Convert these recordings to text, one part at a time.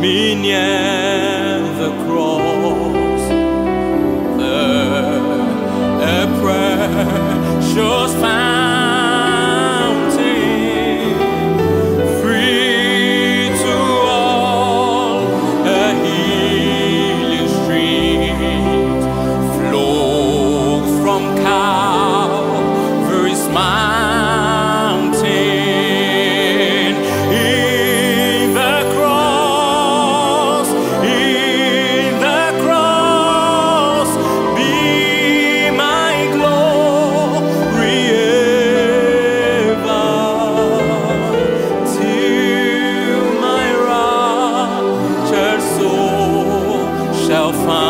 minhas shall find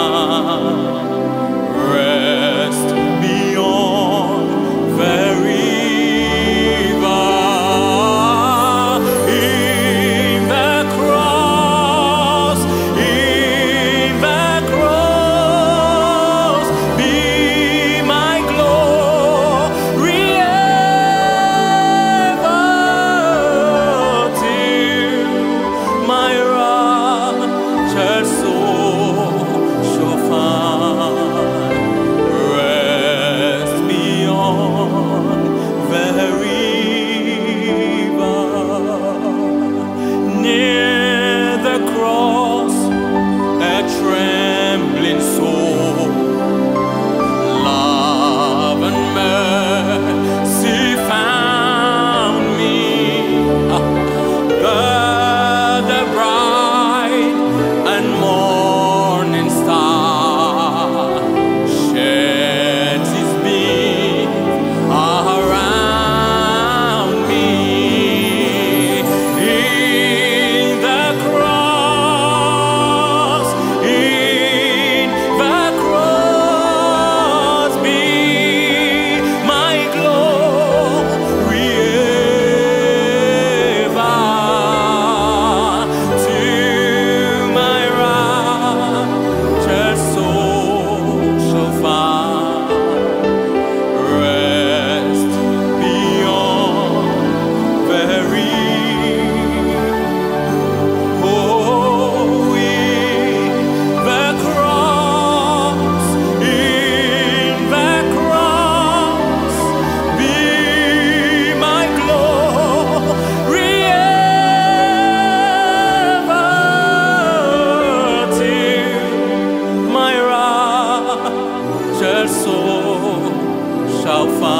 versos shall find.